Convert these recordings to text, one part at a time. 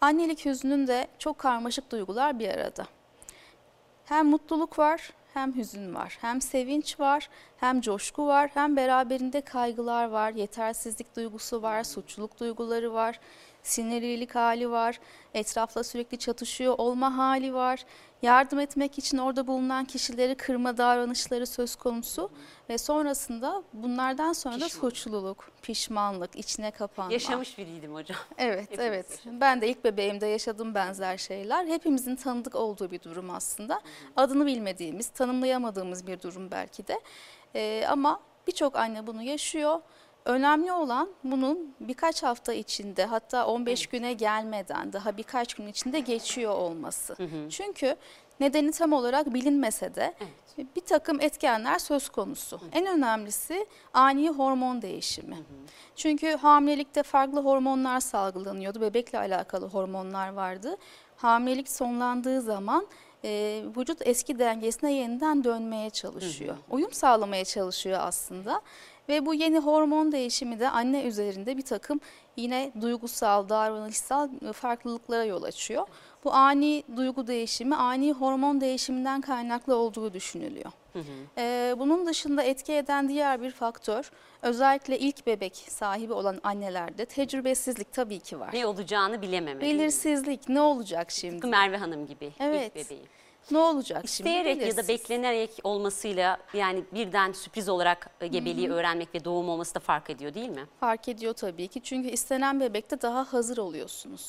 Annelik hüznünde çok karmaşık duygular bir arada. Hem mutluluk var, hem hüzün var. Hem sevinç var, hem coşku var, hem beraberinde kaygılar var, yetersizlik duygusu var, suçluluk duyguları var, sinirlilik hali var, etrafla sürekli çatışıyor olma hali var. Yardım etmek için orada bulunan kişileri kırma davranışları söz konusu ve sonrasında bunlardan sonra da Pişman. suçluluk, pişmanlık, içine kapanma. Yaşamış biriydim hocam. Evet, Hepimiz evet. yaşadık. Ben de ilk bebeğimde yaşadığım benzer şeyler. Hepimizin tanıdık olduğu bir durum aslında. Adını bilmediğimiz, tanımlayamadığımız bir durum belki de. Ee, ama birçok anne bunu yaşıyor. Önemli olan bunun birkaç hafta içinde hatta 15 güne gelmeden daha birkaç gün içinde geçiyor olması. Çünkü nedeni tam olarak bilinmese de bir takım etkenler söz konusu. En önemlisi ani hormon değişimi. Çünkü hamilelikte farklı hormonlar salgılanıyordu. Bebekle alakalı hormonlar vardı. Hamilelik sonlandığı zaman e, vücut eski dengesine yeniden dönmeye çalışıyor. Uyum sağlamaya çalışıyor aslında. Ve bu yeni hormon değişimi de anne üzerinde bir takım yine duygusal, davranışsal e, farklılıklara yol açıyor. Bu ani duygu değişimi, ani hormon değişiminden kaynaklı olduğu düşünülüyor. Ee, bunun dışında etki eden diğer bir faktör özellikle ilk bebek sahibi olan annelerde tecrübesizlik tabii ki var. Ne olacağını bilememe. Belirsizlik ne olacak Tıpkı şimdi? Merve Hanım gibi Evet. ilk bebeği. Ne olacak şimdi? İsteyerek ya da beklenerek olmasıyla yani birden sürpriz olarak e, gebeliği öğrenmek ve doğum olması da fark ediyor değil mi? Fark ediyor tabii ki çünkü istenen bebekte daha hazır oluyorsunuz.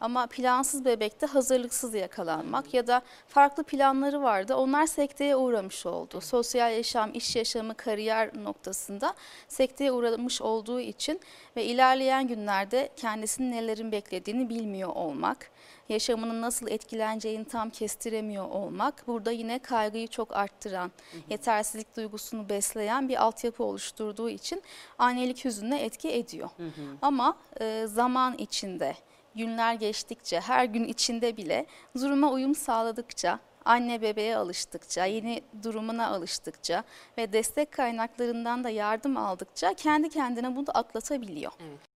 Ama plansız bebekte hazırlıksız yakalanmak ya da farklı planları vardı onlar sekteye uğramış oldu. Sosyal yaşam, iş yaşamı, kariyer noktasında sekteye uğramış olduğu için ve ilerleyen günlerde kendisinin nelerin beklediğini bilmiyor olmak, yaşamının nasıl etkileneceğini tam kestiremiyor olmak burada yine kaygıyı çok arttıran, yetersizlik duygusunu besleyen bir altyapı oluşturduğu için annelik hüzününe etki ediyor. Ama e, zaman içinde, günler geçtikçe, her gün içinde bile duruma uyum sağladıkça, anne bebeğe alıştıkça, yeni durumuna alıştıkça ve destek kaynaklarından da yardım aldıkça kendi kendine bunu atlatabiliyor. Evet.